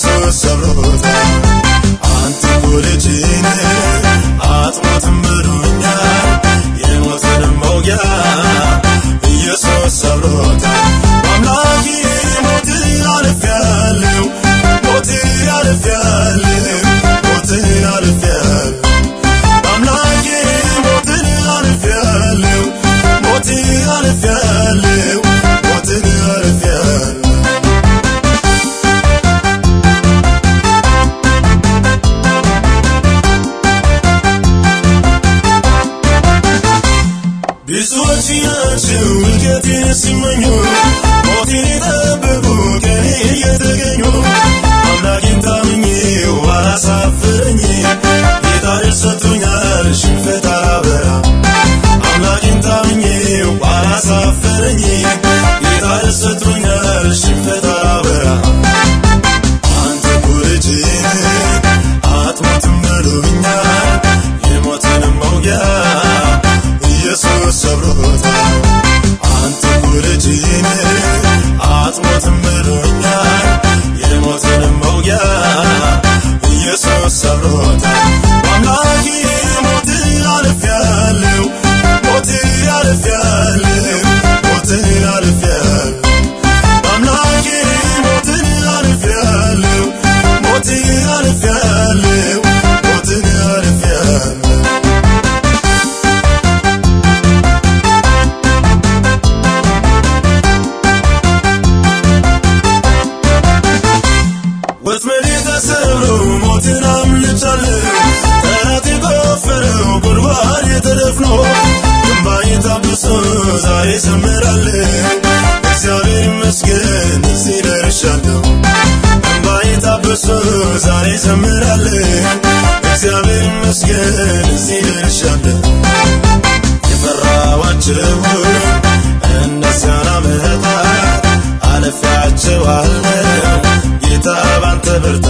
so sabrona Anti kulejine Diante, nunca terá se manhou. sarota wallahi moti alfialu moti alfialu አምልጫለሁ ጠላት የቆፈረው ጉድጓድ የተደፍኖ እንባዬ ታብሶ ዛሬ ዘምራለሁ እግዚአብሔር ይመስገን እዚህ ደርሻለሁ። እንባዬ ታብሶ ዛሬ ዘምራለሁ እግዚአብሔር ይመስገን እዚህ ደርሻለሁ። የፈራኋቸው እነዚያን ዓመታት አልፌያቸዋለሁ ጌታ ባንተ ብርታት